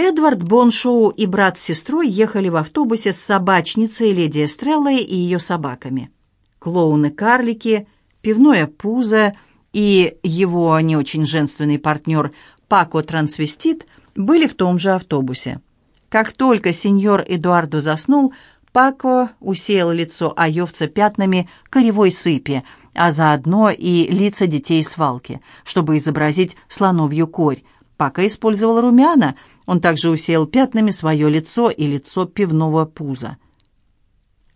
Эдвард Боншоу и брат с сестрой ехали в автобусе с собачницей леди Эстреллой и ее собаками. Клоуны-карлики, пивное пузо и его не очень женственный партнер Пако Трансвестит были в том же автобусе. Как только сеньор Эдуардо заснул, Пако усеял лицо Айовца пятнами коревой сыпи, а заодно и лица детей свалки, чтобы изобразить слоновью корь. Пако использовал румяна, он также усеял пятнами свое лицо и лицо пивного пуза.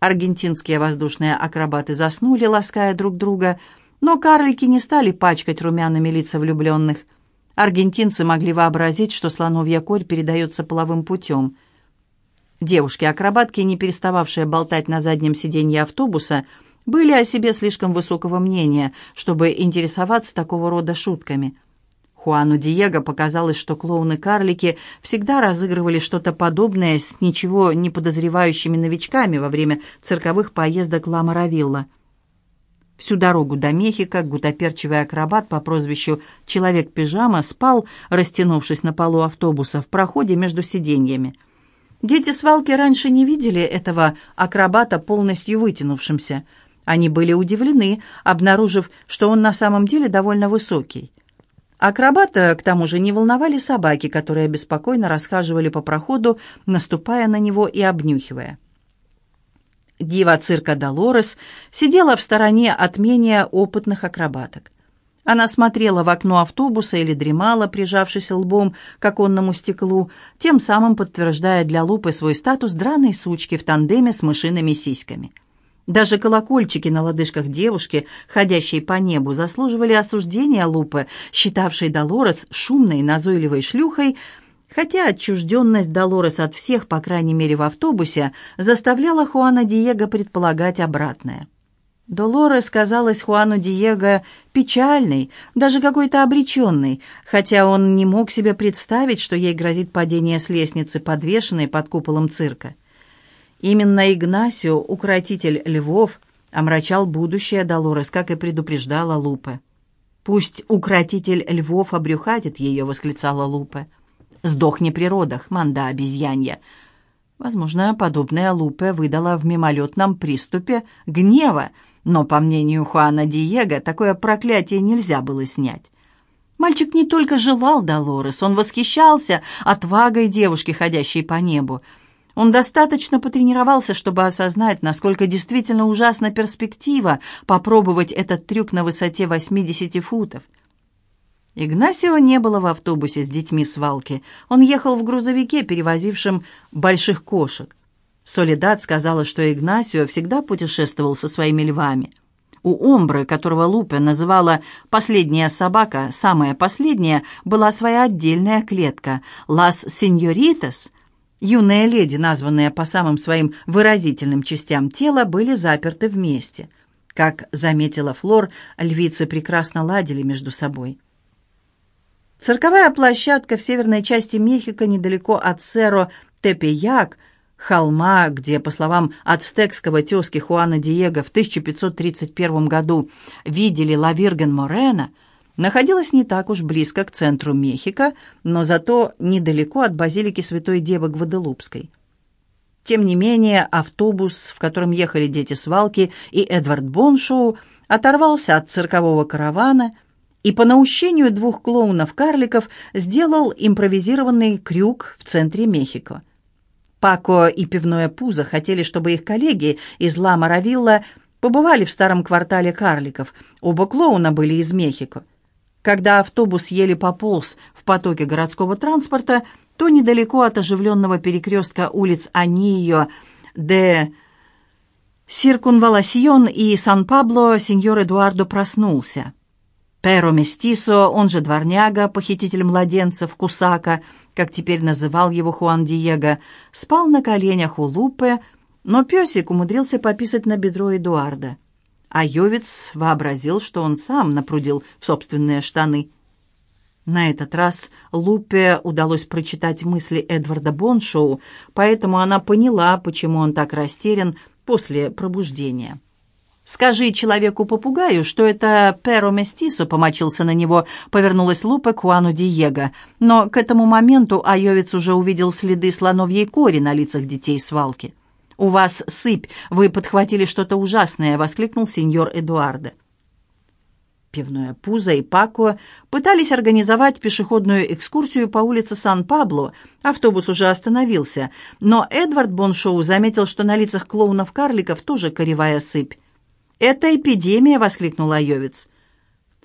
Аргентинские воздушные акробаты заснули, лаская друг друга, но карлики не стали пачкать румяными лица влюбленных. Аргентинцы могли вообразить, что слоновья корь передается половым путем – Девушки-акробатки, не перестававшие болтать на заднем сиденье автобуса, были о себе слишком высокого мнения, чтобы интересоваться такого рода шутками. Хуану Диего показалось, что клоуны-карлики всегда разыгрывали что-то подобное с ничего не подозревающими новичками во время цирковых поездок Ла Маравилла. Всю дорогу до Мехико гутоперчивый акробат по прозвищу «Человек-пижама» спал, растянувшись на полу автобуса в проходе между сиденьями. Дети свалки раньше не видели этого акробата полностью вытянувшимся. Они были удивлены, обнаружив, что он на самом деле довольно высокий. Акробата, к тому же, не волновали собаки, которые беспокойно расхаживали по проходу, наступая на него и обнюхивая. Дива цирка Долорес сидела в стороне от менее опытных акробаток. Она смотрела в окно автобуса или дремала, прижавшись лбом к оконному стеклу, тем самым подтверждая для Лупы свой статус драной сучки в тандеме с мышиными сиськами. Даже колокольчики на лодыжках девушки, ходящей по небу, заслуживали осуждения Лупы, считавшей Долорес шумной, назойливой шлюхой, хотя отчужденность Долорес от всех, по крайней мере в автобусе, заставляла Хуана Диего предполагать обратное. Долорес казалась Хуану Диего печальной, даже какой-то обреченной, хотя он не мог себе представить, что ей грозит падение с лестницы, подвешенной под куполом цирка. Именно Игнасио, укротитель львов, омрачал будущее Долорес, как и предупреждала Лупе. «Пусть укротитель львов обрюхатит ее», — восклицала Лупе. «Сдохни при родах, манда обезьянья». Возможно, подобная Лупе выдала в мимолетном приступе гнева, но, по мнению Хуана Диего, такое проклятие нельзя было снять. Мальчик не только желал Долорес, он восхищался отвагой девушки, ходящей по небу. Он достаточно потренировался, чтобы осознать, насколько действительно ужасна перспектива попробовать этот трюк на высоте 80 футов. Игнасио не было в автобусе с детьми свалки. Он ехал в грузовике, перевозившем больших кошек. Солидат сказала, что Игнасио всегда путешествовал со своими львами. У Омбры, которого Лупе называла «последняя собака», самая последняя, была своя отдельная клетка «Лас Сеньоритас». Юные леди, названные по самым своим выразительным частям тела, были заперты вместе. Как заметила Флор, львицы прекрасно ладили между собой. Цирковая площадка в северной части Мехико, недалеко от Серо Тепеяк – холма, где, по словам ацтекского тезки Хуана Диего, в 1531 году видели Ла Вирген Морена, находилась не так уж близко к центру Мехико, но зато недалеко от базилики Святой Девы Гваделупской. Тем не менее, автобус, в котором ехали дети свалки, и Эдвард Боншоу оторвался от циркового каравана и по наущению двух клоунов-карликов сделал импровизированный крюк в центре Мехико. Пако и пивное пузо хотели, чтобы их коллеги из Ла Маравилла побывали в старом квартале карликов. Оба клоуна были из Мехико. Когда автобус еле пополз в потоке городского транспорта, то недалеко от оживленного перекрестка улиц Анио де Сиркунваласьон и Сан-Пабло сеньор Эдуардо проснулся. Перо Местисо, он же дворняга, похититель младенцев, Кусака – как теперь называл его Хуан Диего, спал на коленях у Лупе, но песик умудрился пописать на бедро Эдуарда. А Йовец вообразил, что он сам напрудил в собственные штаны. На этот раз Лупе удалось прочитать мысли Эдварда Боншоу, поэтому она поняла, почему он так растерян после пробуждения. «Скажи человеку-попугаю, что это перо местисо», — помочился на него, повернулась Лупе к Хуану Диего. Но к этому моменту Айовец уже увидел следы слоновьей кори на лицах детей свалки. «У вас сыпь, вы подхватили что-то ужасное», — воскликнул сеньор Эдуардо. Пивное Пузо и Пако пытались организовать пешеходную экскурсию по улице Сан-Пабло. Автобус уже остановился, но Эдвард Боншоу заметил, что на лицах клоунов-карликов тоже коревая сыпь. «Это эпидемия!» — воскликнул Айовец.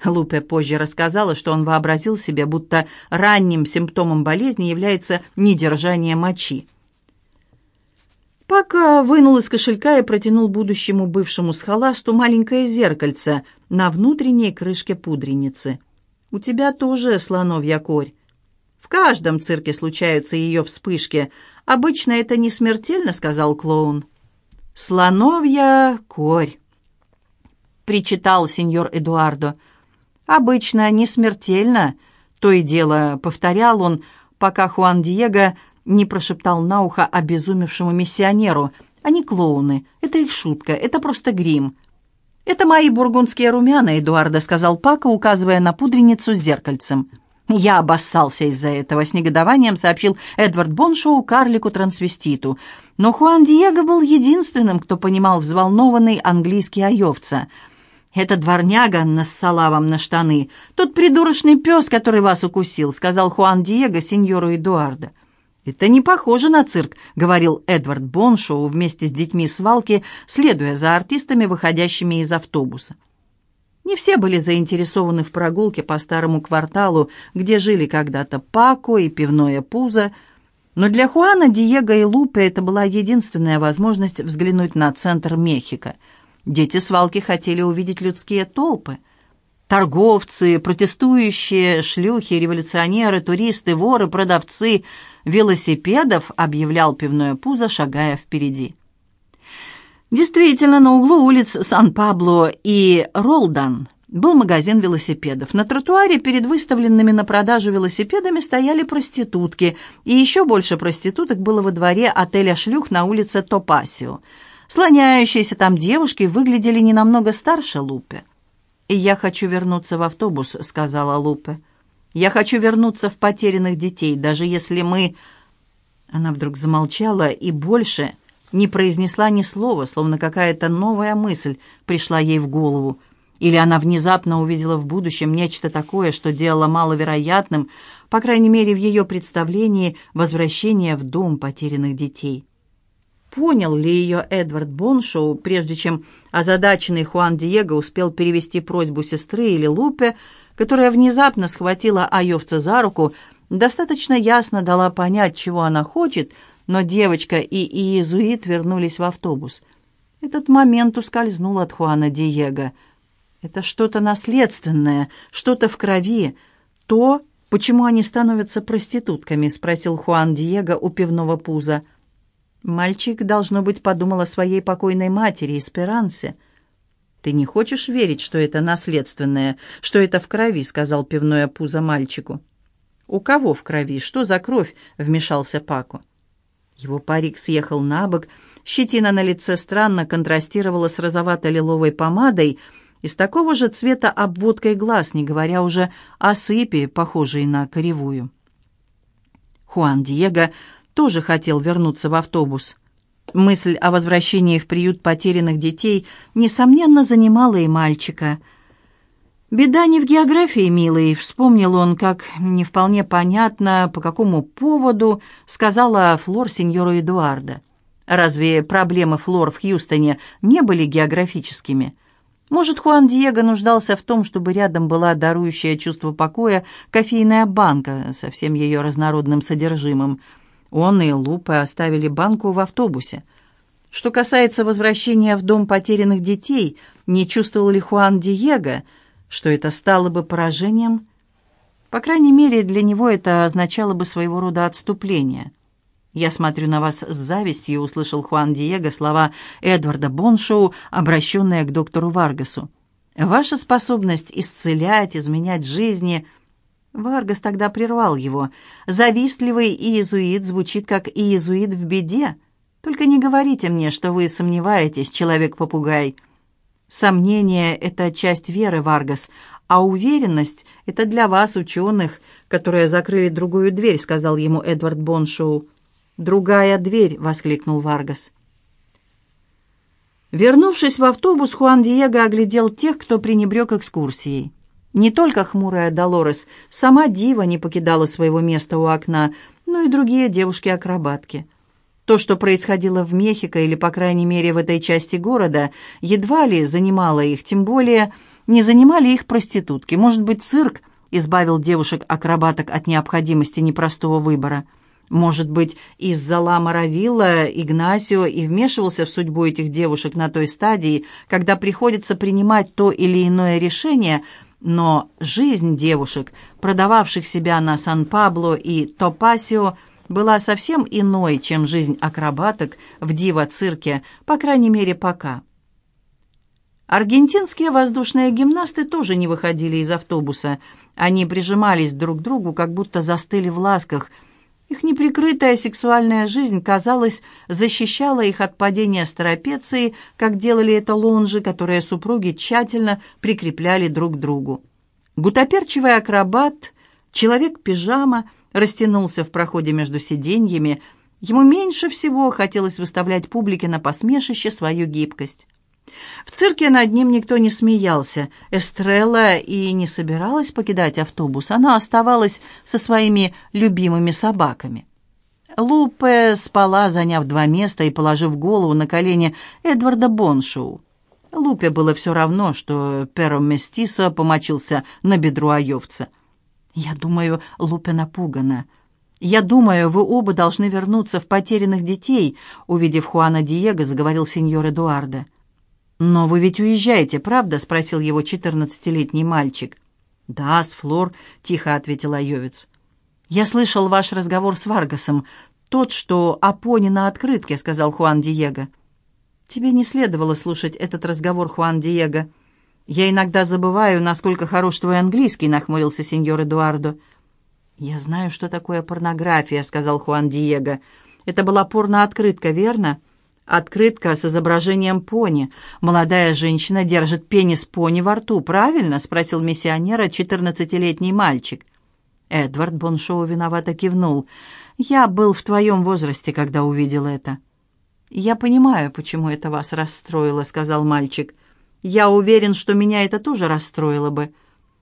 Лупе позже рассказала, что он вообразил себе, будто ранним симптомом болезни является недержание мочи. Пака вынул из кошелька и протянул будущему бывшему схоласту маленькое зеркальце на внутренней крышке пудреницы. «У тебя тоже слоновья корь. В каждом цирке случаются ее вспышки. Обычно это не смертельно», — сказал клоун. «Слоновья корь» причитал сеньор Эдуардо. «Обычно не смертельно», — то и дело повторял он, пока Хуан Диего не прошептал на ухо обезумевшему миссионеру. «Они клоуны. Это их шутка. Это просто грим». «Это мои бургундские румяна», — Эдуардо сказал Пако, указывая на пудреницу с зеркальцем. «Я обоссался из-за этого», — с негодованием сообщил Эдвард Боншоу карлику-трансвеститу. Но Хуан Диего был единственным, кто понимал взволнованный английский айовца — «Это дворняга нассала вам на штаны. Тот придурочный пес, который вас укусил», — сказал Хуан Диего сеньору Эдуардо. «Это не похоже на цирк», — говорил Эдвард Боншоу вместе с детьми свалки, следуя за артистами, выходящими из автобуса. Не все были заинтересованы в прогулке по старому кварталу, где жили когда-то Пако и пивное пузо, но для Хуана, Диего и Лупе это была единственная возможность взглянуть на центр Мехико — Дети свалки хотели увидеть людские толпы. Торговцы, протестующие, шлюхи, революционеры, туристы, воры, продавцы велосипедов, объявлял пивное пузо, шагая впереди. Действительно, на углу улиц Сан-Пабло и Ролдан был магазин велосипедов. На тротуаре перед выставленными на продажу велосипедами стояли проститутки, и еще больше проституток было во дворе отеля «Шлюх» на улице Топасио – Слоняющиеся там девушки выглядели не намного старше Лупе. «И я хочу вернуться в автобус», — сказала Лупе. «Я хочу вернуться в потерянных детей, даже если мы...» Она вдруг замолчала и больше не произнесла ни слова, словно какая-то новая мысль пришла ей в голову. Или она внезапно увидела в будущем нечто такое, что делало маловероятным, по крайней мере, в ее представлении, возвращение в дом потерянных детей. Понял ли ее Эдвард Боншоу, прежде чем озадаченный Хуан Диего успел перевести просьбу сестры или Лупе, которая внезапно схватила Айовца за руку, достаточно ясно дала понять, чего она хочет, но девочка и иезуит вернулись в автобус. Этот момент ускользнул от Хуана Диего. Это что-то наследственное, что-то в крови, то, почему они становятся проститутками, спросил Хуан Диего у пивного пуза. — Мальчик, должно быть, подумал о своей покойной матери, Эсперансе. «Ты не хочешь верить, что это наследственное, что это в крови?» — сказал пивное пузо мальчику. «У кого в крови? Что за кровь?» — вмешался Пако. Его парик съехал на бок, щетина на лице странно контрастировала с розовато-лиловой помадой и с такого же цвета обводкой глаз, не говоря уже о сыпи, похожей на коревую. Хуан Диего тоже хотел вернуться в автобус. Мысль о возвращении в приют потерянных детей, несомненно, занимала и мальчика. «Беда не в географии, милый», — вспомнил он, как не вполне понятно, по какому поводу сказала Флор сеньору Эдуарда. Разве проблемы Флор в Хьюстоне не были географическими? Может, Хуан Диего нуждался в том, чтобы рядом была дарующая чувство покоя кофейная банка со всем ее разнородным содержимым — он и Лупе оставили банку в автобусе. Что касается возвращения в дом потерянных детей, не чувствовал ли Хуан Диего, что это стало бы поражением? По крайней мере, для него это означало бы своего рода отступление. «Я смотрю на вас с завистью», — услышал Хуан Диего слова Эдварда Боншоу, обращенные к доктору Варгасу. «Ваша способность исцелять, изменять жизни — Варгас тогда прервал его. «Завистливый иезуит звучит как иезуит в беде. Только не говорите мне, что вы сомневаетесь, человек-попугай». Сомнение — это часть веры, Варгас, а уверенность — это для вас, ученых, которые закрыли другую дверь», — сказал ему Эдвард Боншоу. «Другая дверь!» — воскликнул Варгас. Вернувшись в автобус, Хуан Диего оглядел тех, кто пренебрег экскурсией. Не только хмурая Долорес, сама Дива не покидала своего места у окна, но и другие девушки-акробатки — то, что происходило в Мехико или, по крайней мере, в этой части города, едва ли занимало их, тем более не занимали их проститутки. Может быть, цирк избавил девушек-акробаток от необходимости непростого выбора. Может быть, из-за Ла Равилла Игнасио и вмешивался в судьбу этих девушек на той стадии, когда приходится принимать то или иное решение, но жизнь девушек, продававших себя на Сан-Пабло и Топасио, была совсем иной, чем жизнь акробаток в диво-цирке, по крайней мере, пока. Аргентинские воздушные гимнасты тоже не выходили из автобуса. Они прижимались друг к другу, как будто застыли в ласках. Их неприкрытая сексуальная жизнь, казалось, защищала их от падения с трапеции, как делали это лонжи, которые супруги тщательно прикрепляли друг к другу. Гутоперчивый акробат, человек-пижама — растянулся в проходе между сиденьями. Ему меньше всего хотелось выставлять публике на посмешище свою гибкость. В цирке над ним никто не смеялся. Эстрелла и не собиралась покидать автобус. Она оставалась со своими любимыми собаками. Лупе спала, заняв два места и положив голову на колени Эдварда Боншоу. Лупе было все равно, что пером Местисо помочился на бедру Айовца. «Я думаю, Лупе напугана. Я думаю, вы оба должны вернуться в потерянных детей», увидев Хуана Диего, заговорил сеньор Эдуардо. «Но вы ведь уезжаете, правда?» — спросил его четырнадцатилетний мальчик. «Да, с Флор», — тихо ответил Айовец. «Я слышал ваш разговор с Варгасом. Тот, что о пони на открытке», — сказал Хуан Диего. «Тебе не следовало слушать этот разговор, Хуан Диего. «Я иногда забываю, насколько хорош твой английский», — нахмурился сеньор Эдуардо. «Я знаю, что такое порнография», — сказал Хуан Диего. «Это была порно-открытка, верно?» «Открытка с изображением пони. Молодая женщина держит пенис пони во рту, правильно?» — спросил миссионера четырнадцатилетний мальчик. Эдвард Боншоу виновато кивнул. «Я был в твоем возрасте, когда увидел это». «Я понимаю, почему это вас расстроило», — сказал мальчик. «Я я уверен, что меня это тоже расстроило бы.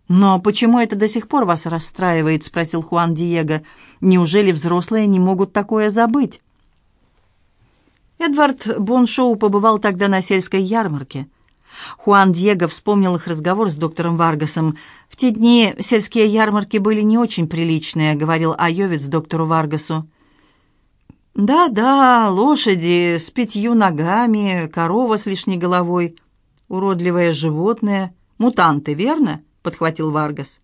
«Но почему это до сих пор вас расстраивает?» — спросил Хуан Диего. «Неужели взрослые не могут такое забыть?» Эдвард Боншоу побывал тогда на сельской ярмарке. Хуан Диего вспомнил их разговор с доктором Варгасом. «В те дни сельские ярмарки были не очень приличные», — говорил Айовец доктору Варгасу. «Да-да, лошади с пятью ногами, корова с лишней головой». «Уродливое животное. Мутанты, верно?» — подхватил Варгас.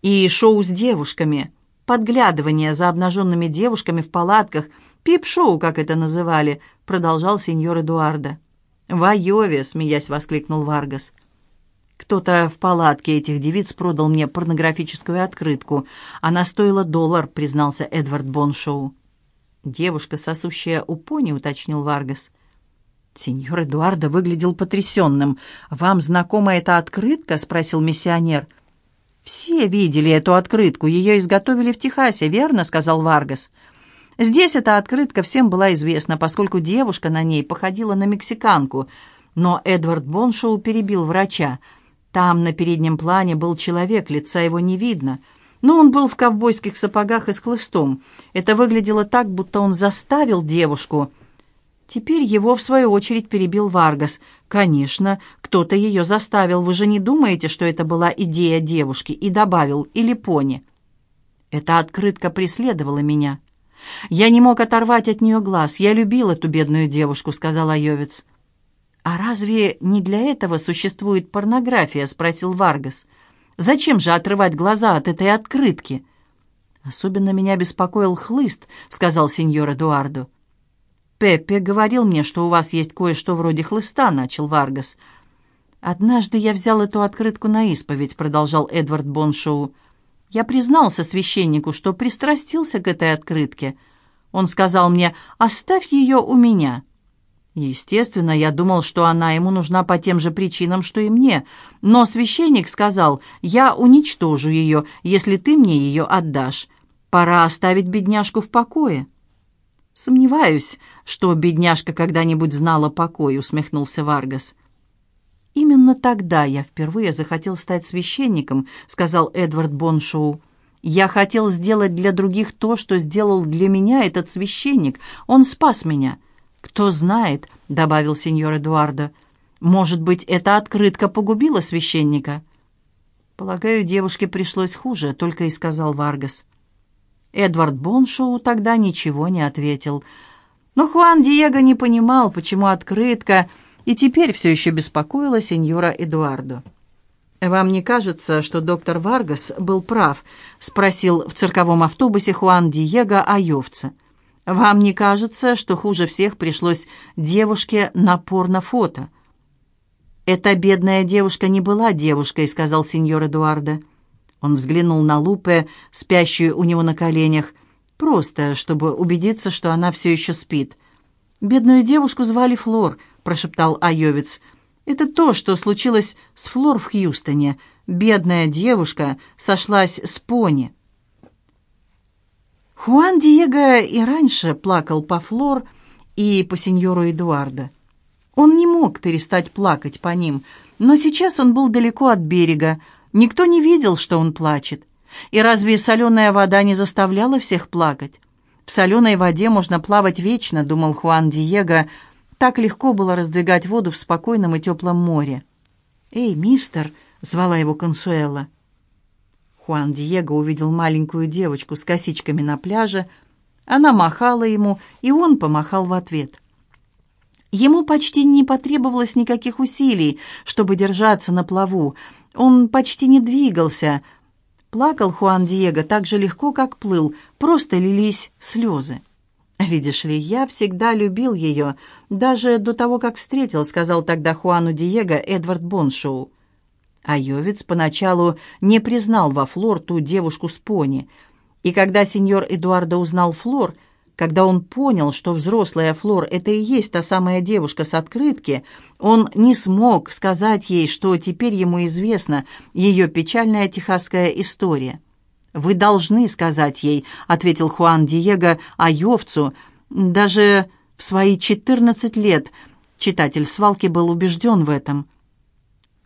«И шоу с девушками. Подглядывание за обнаженными девушками в палатках. Пип-шоу, как это называли», — продолжал сеньор Эдуардо. «В Айове», — смеясь воскликнул Варгас. «Кто-то в палатке этих девиц продал мне порнографическую открытку. Она стоила доллар», — признался Эдвард Боншоу. «Девушка, сосущая у пони», — уточнил Варгас. Сеньор Эдуардо выглядел потрясенным. «Вам знакома эта открытка?» — спросил миссионер. «Все видели эту открытку. Ее изготовили в Техасе, верно?» — сказал Варгас. «Здесь эта открытка всем была известна, поскольку девушка на ней походила на мексиканку. Но Эдвард Боншоу перебил врача. Там на переднем плане был человек, лица его не видно». Но он был в ковбойских сапогах и с хлыстом. Это выглядело так, будто он заставил девушку Теперь его, в свою очередь, перебил Варгас. «Конечно, кто-то ее заставил. Вы же не думаете, что это была идея девушки?» И добавил «или пони». Эта открытка преследовала меня. «Я не мог оторвать от нее глаз. Я любил эту бедную девушку», — сказал Айовец. «А разве не для этого существует порнография?» — спросил Варгас. «Зачем же отрывать глаза от этой открытки?» «Особенно меня беспокоил хлыст», — сказал сеньор Эдуардо. «Пеппе говорил мне, что у вас есть кое-что вроде хлыста», — начал Варгас. «Однажды я взял эту открытку на исповедь», — продолжал Эдвард Боншоу. «Я признался священнику, что пристрастился к этой открытке. Он сказал мне, оставь ее у меня». Естественно, я думал, что она ему нужна по тем же причинам, что и мне. Но священник сказал, я уничтожу ее, если ты мне ее отдашь. Пора оставить бедняжку в покое. «Сомневаюсь, что бедняжка когда-нибудь знала покой», — усмехнулся Варгас. «Именно тогда я впервые захотел стать священником», — сказал Эдвард Боншоу. «Я хотел сделать для других то, что сделал для меня этот священник. Он спас меня». «Кто знает», — добавил сеньор Эдуардо, — «может быть, эта открытка погубила священника?» «Полагаю, девушке пришлось хуже», — только и сказал Варгас. Эдвард Боншоу тогда ничего не ответил. Но Хуан Диего не понимал, почему открытка, и теперь все еще беспокоила сеньора Эдуардо. «Вам не кажется, что доктор Варгас был прав?» — спросил в цирковом автобусе Хуан Диего Айовца. «Вам не кажется, что хуже всех пришлось девушке на порнофото?» «Эта бедная девушка не была девушкой», — сказал сеньор Эдуардо. Он взглянул на Лупе, спящую у него на коленях, просто, чтобы убедиться, что она все еще спит. «Бедную девушку звали Флор», — прошептал Айовец. «Это то, что случилось с Флор в Хьюстоне. Бедная девушка сошлась с пони». Хуан Диего и раньше плакал по Флор и по сеньору Эдуарда. Он не мог перестать плакать по ним, но сейчас он был далеко от берега, Никто не видел, что он плачет. И разве соленая вода не заставляла всех плакать? В соленой воде можно плавать вечно, думал Хуан Диего. Так легко было раздвигать воду в спокойном и теплом море. «Эй, мистер!» — звала его Консуэла. Хуан Диего увидел маленькую девочку с косичками на пляже. Она махала ему, и он помахал в ответ. Ему почти не потребовалось никаких усилий, чтобы держаться на плаву. Он почти не двигался. Плакал Хуан Диего так же легко, как плыл, просто лились слезы. «Видишь ли, я всегда любил ее, даже до того, как встретил», — сказал тогда Хуану Диего Эдвард Боншоу. Айовец поначалу не признал во Флор ту девушку с пони, и когда сеньор Эдуардо узнал Флор — когда он понял, что взрослая Флор — это и есть та самая девушка с открытки, он не смог сказать ей, что теперь ему известна ее печальная техасская история. «Вы должны сказать ей», — ответил Хуан Диего Айовцу, даже в свои четырнадцать лет. Читатель свалки был убежден в этом.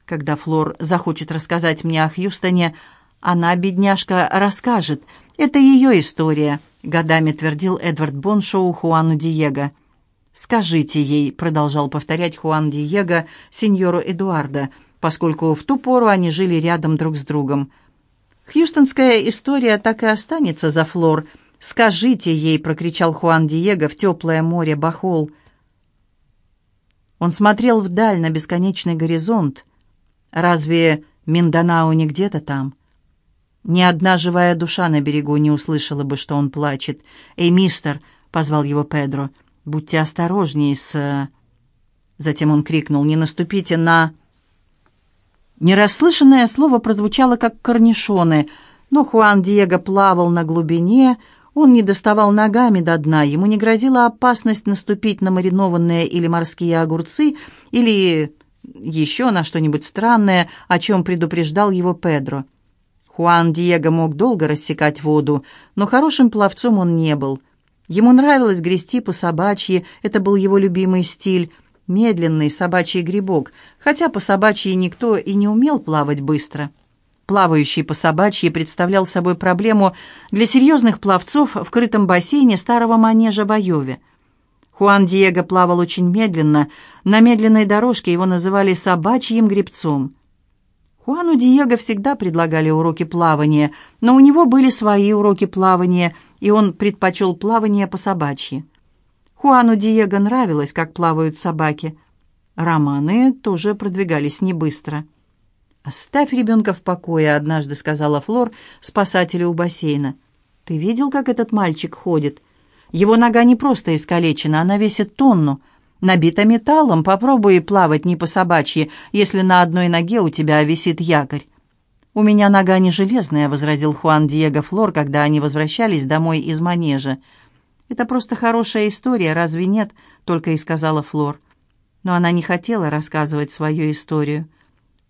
Когда Флор захочет рассказать мне о Хьюстоне, она, бедняжка, расскажет. Это ее история —— годами твердил Эдвард Боншоу Хуану Диего. «Скажите ей», — продолжал повторять Хуан Диего сеньору Эдуарда, поскольку в ту пору они жили рядом друг с другом. «Хьюстонская история так и останется за Флор. Скажите ей», — прокричал Хуан Диего в теплое море Бахол. Он смотрел вдаль на бесконечный горизонт. Разве Минданау не где-то там?» Ни одна живая душа на берегу не услышала бы, что он плачет. «Эй, мистер!» — позвал его Педро. «Будьте осторожнее с...» Затем он крикнул «Не наступите на...» Нерасслышанное слово прозвучало как корнишоны, но Хуан Диего плавал на глубине, он не доставал ногами до дна, ему не грозила опасность наступить на маринованные или морские огурцы, или еще на что-нибудь странное, о чем предупреждал его Педро. Хуан Диего мог долго рассекать воду, но хорошим пловцом он не был. Ему нравилось грести по собачьи, это был его любимый стиль, медленный собачий грибок, хотя по собачьи никто и не умел плавать быстро. Плавающий по собачьи представлял собой проблему для серьезных пловцов в крытом бассейне старого манежа в Айове. Хуан Диего плавал очень медленно, на медленной дорожке его называли «собачьим гребцом». Хуану Диего всегда предлагали уроки плавания, но у него были свои уроки плавания, и он предпочел плавание по собачьи. Хуану Диего нравилось, как плавают собаки. Романы тоже продвигались не быстро. «Оставь ребенка в покое», — однажды сказала Флор спасателю у бассейна. «Ты видел, как этот мальчик ходит? Его нога не просто искалечена, она весит тонну. Набита металлом, попробуй плавать не по собачьи, если на одной ноге у тебя висит якорь. «У меня нога не железная», — возразил Хуан Диего Флор, когда они возвращались домой из манежа. «Это просто хорошая история, разве нет?» — только и сказала Флор. Но она не хотела рассказывать свою историю.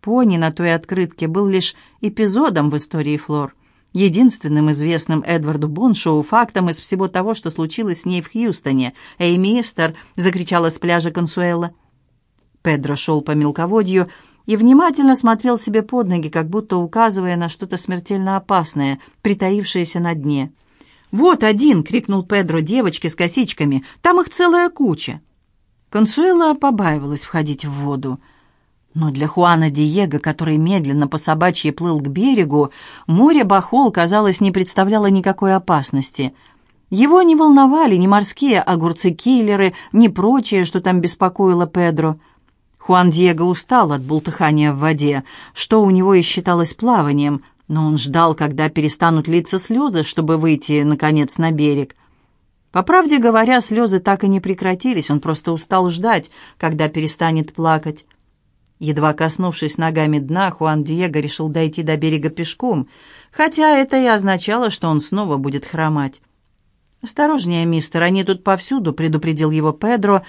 Пони на той открытке был лишь эпизодом в истории Флор, единственным известным Эдварду Боншоу фактом из всего того, что случилось с ней в Хьюстоне. «Эй, мистер!» — закричала с пляжа Консуэла. Педро шел по мелководью и внимательно смотрел себе под ноги, как будто указывая на что-то смертельно опасное, притаившееся на дне. «Вот один!» — крикнул Педро девочке с косичками. «Там их целая куча!» Консуэла побаивалась входить в воду. Но для Хуана Диего, который медленно по собачьи плыл к берегу, море Бахол, казалось, не представляло никакой опасности. Его не волновали ни морские огурцы-киллеры, ни прочее, что там беспокоило Педро. Хуан Диего устал от бултыхания в воде, что у него и считалось плаванием, но он ждал, когда перестанут литься слезы, чтобы выйти, наконец, на берег. По правде говоря, слезы так и не прекратились, он просто устал ждать, когда перестанет плакать. Едва коснувшись ногами дна, Хуан Диего решил дойти до берега пешком, хотя это и означало, что он снова будет хромать. «Осторожнее, мистер, они тут повсюду», — предупредил его Педро,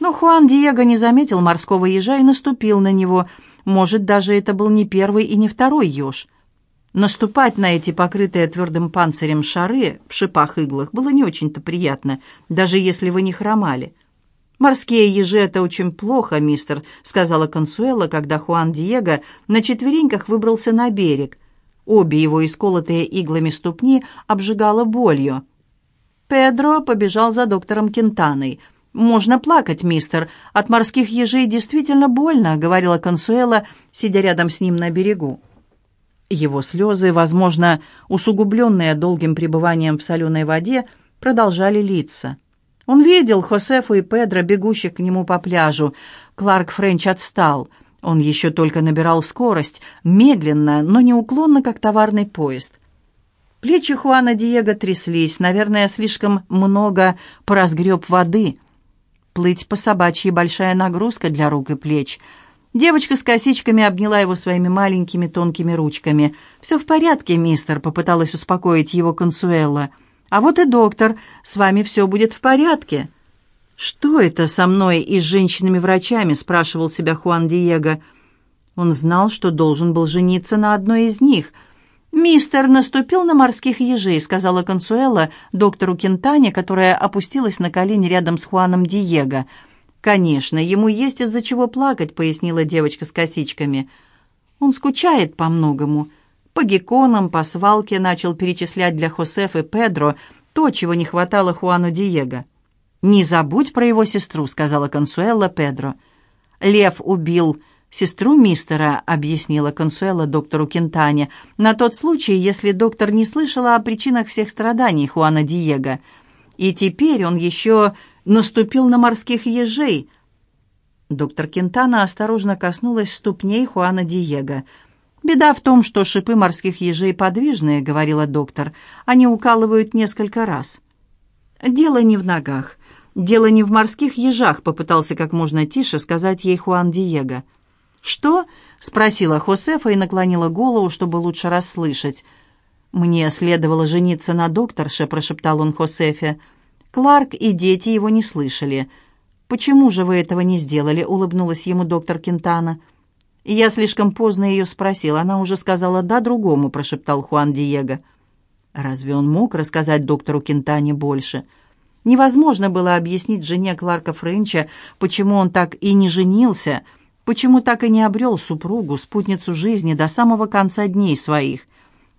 но Хуан Диего не заметил морского ежа и наступил на него. Может, даже это был не первый и не второй еж — Наступать на эти покрытые твердым панцирем шары в шипах-иглах было не очень-то приятно, даже если вы не хромали. «Морские ежи — это очень плохо, мистер», — сказала Консуэла, когда Хуан Диего на четвереньках выбрался на берег. Обе его исколотые иглами ступни обжигало болью. Педро побежал за доктором Кентаной. «Можно плакать, мистер. От морских ежей действительно больно», — говорила Консуэла, сидя рядом с ним на берегу. Его слезы, возможно, усугубленные долгим пребыванием в соленой воде, продолжали литься. Он видел Хосефу и Педро, бегущих к нему по пляжу. Кларк Френч отстал. Он еще только набирал скорость, медленно, но неуклонно, как товарный поезд. Плечи Хуана Диего тряслись, наверное, слишком много поразгреб воды. Плыть по собачьей большая нагрузка для рук и плеч — Девочка с косичками обняла его своими маленькими тонкими ручками. «Все в порядке, мистер», — попыталась успокоить его Консуэлла. «А вот и доктор. С вами все будет в порядке». «Что это со мной и с женщинами-врачами?» — спрашивал себя Хуан Диего. Он знал, что должен был жениться на одной из них. «Мистер наступил на морских ежей», — сказала Консуэла доктору Кентане, которая опустилась на колени рядом с Хуаном Диего. «Конечно, ему есть из-за чего плакать», — пояснила девочка с косичками. «Он скучает по многому. По гекконам, по свалке начал перечислять для Хосеф и Педро то, чего не хватало Хуану Диего. «Не забудь про его сестру», — сказала Консуэла Педро. «Лев убил сестру мистера», — объяснила Консуэла доктору Кентане, «на тот случай, если доктор не слышала о причинах всех страданий Хуана Диего. И теперь он еще наступил на морских ежей. Доктор Кентана осторожно коснулась ступней Хуана Диего. «Беда в том, что шипы морских ежей подвижные», — говорила доктор. «Они укалывают несколько раз». «Дело не в ногах. Дело не в морских ежах», — попытался как можно тише сказать ей Хуан Диего. «Что?» — спросила Хосефа и наклонила голову, чтобы лучше расслышать. «Мне следовало жениться на докторше», — прошептал он Хосефе. Кларк и дети его не слышали. «Почему же вы этого не сделали?» — улыбнулась ему доктор Кентана. «Я слишком поздно ее спросил. Она уже сказала «да» другому», — прошептал Хуан Диего. Разве он мог рассказать доктору Кентане больше? Невозможно было объяснить жене Кларка Френча, почему он так и не женился, почему так и не обрел супругу, спутницу жизни до самого конца дней своих.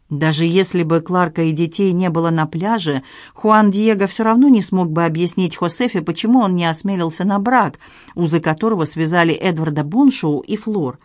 Даже если бы Кларка и детей не было на пляже, Хуан Диего все равно не смог бы объяснить Хосефе, почему он не осмелился на брак, узы которого связали Эдварда Боншоу и Флор.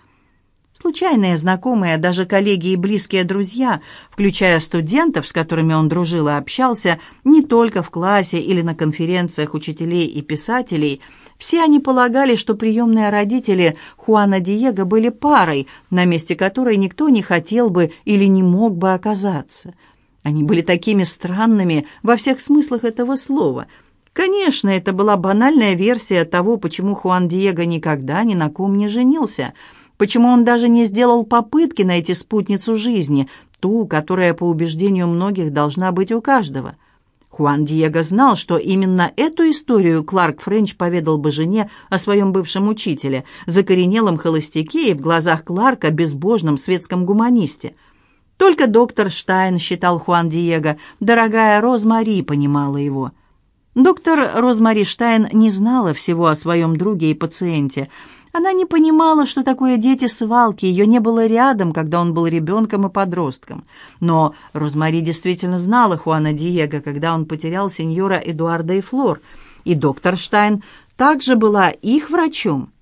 Случайные знакомые, даже коллеги и близкие друзья, включая студентов, с которыми он дружил и общался, не только в классе или на конференциях учителей и писателей – все они полагали, что приемные родители Хуана Диего были парой, на месте которой никто не хотел бы или не мог бы оказаться. Они были такими странными во всех смыслах этого слова. Конечно, это была банальная версия того, почему Хуан Диего никогда ни на ком не женился, почему он даже не сделал попытки найти спутницу жизни, ту, которая, по убеждению многих, должна быть у каждого – Хуан Диего знал, что именно эту историю Кларк Френч поведал бы жене о своем бывшем учителе, закоренелом холостяке и в глазах Кларка безбожном светском гуманисте. Только доктор Штайн считал Хуан Диего, дорогая Розмари понимала его. Доктор Розмари Штайн не знала всего о своем друге и пациенте – она не понимала, что такое дети свалки, ее не было рядом, когда он был ребенком и подростком. Но Розмари действительно знала Хуана Диего, когда он потерял сеньора Эдуарда и Флор, и доктор Штайн также была их врачом.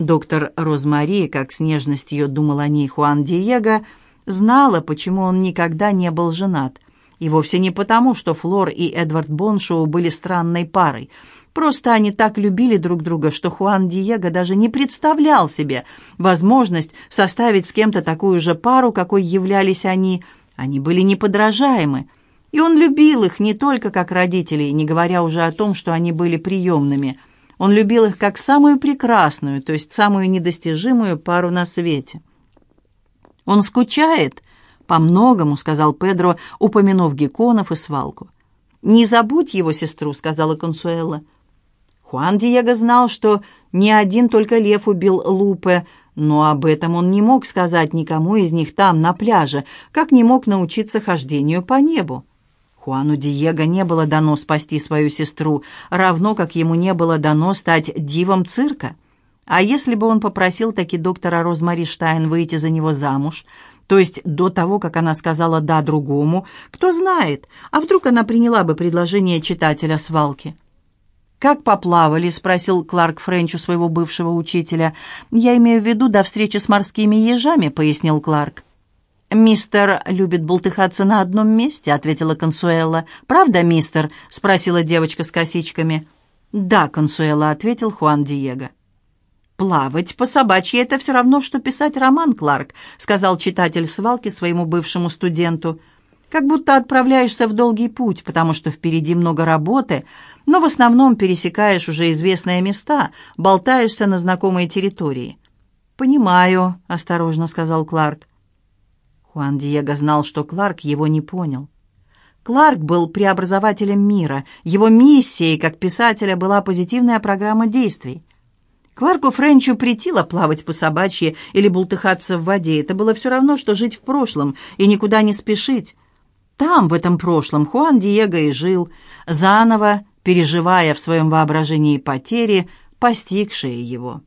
Доктор Розмари, как с нежностью думал о ней Хуан Диего, знала, почему он никогда не был женат. И вовсе не потому, что Флор и Эдвард Боншоу были странной парой – Просто они так любили друг друга, что Хуан Диего даже не представлял себе возможность составить с кем-то такую же пару, какой являлись они. Они были неподражаемы. И он любил их не только как родителей, не говоря уже о том, что они были приемными. Он любил их как самую прекрасную, то есть самую недостижимую пару на свете. «Он скучает по-многому», — сказал Педро, упомянув Гекконов и свалку. «Не забудь его сестру», — сказала Консуэла. Хуан Диего знал, что не один только лев убил Лупе, но об этом он не мог сказать никому из них там, на пляже, как не мог научиться хождению по небу. Хуану Диего не было дано спасти свою сестру, равно как ему не было дано стать дивом цирка. А если бы он попросил таки доктора Розмари Штайн выйти за него замуж, то есть до того, как она сказала «да» другому, кто знает, а вдруг она приняла бы предложение читателя свалки? «Как поплавали?» — спросил Кларк Френч у своего бывшего учителя. «Я имею в виду до встречи с морскими ежами», — пояснил Кларк. «Мистер любит бултыхаться на одном месте», — ответила Консуэла. «Правда, мистер?» — спросила девочка с косичками. «Да, Консуэла», — ответил Хуан Диего. «Плавать по собачьи — это все равно, что писать роман, Кларк», — сказал читатель свалки своему бывшему студенту как будто отправляешься в долгий путь, потому что впереди много работы, но в основном пересекаешь уже известные места, болтаешься на знакомой территории. «Понимаю», — осторожно сказал Кларк. Хуан Диего знал, что Кларк его не понял. Кларк был преобразователем мира. Его миссией как писателя была позитивная программа действий. Кларку Френчу притило плавать по собачьи или бултыхаться в воде. Это было все равно, что жить в прошлом и никуда не спешить. Там, в этом прошлом, Хуан Диего и жил, заново переживая в своем воображении потери, постигшие его.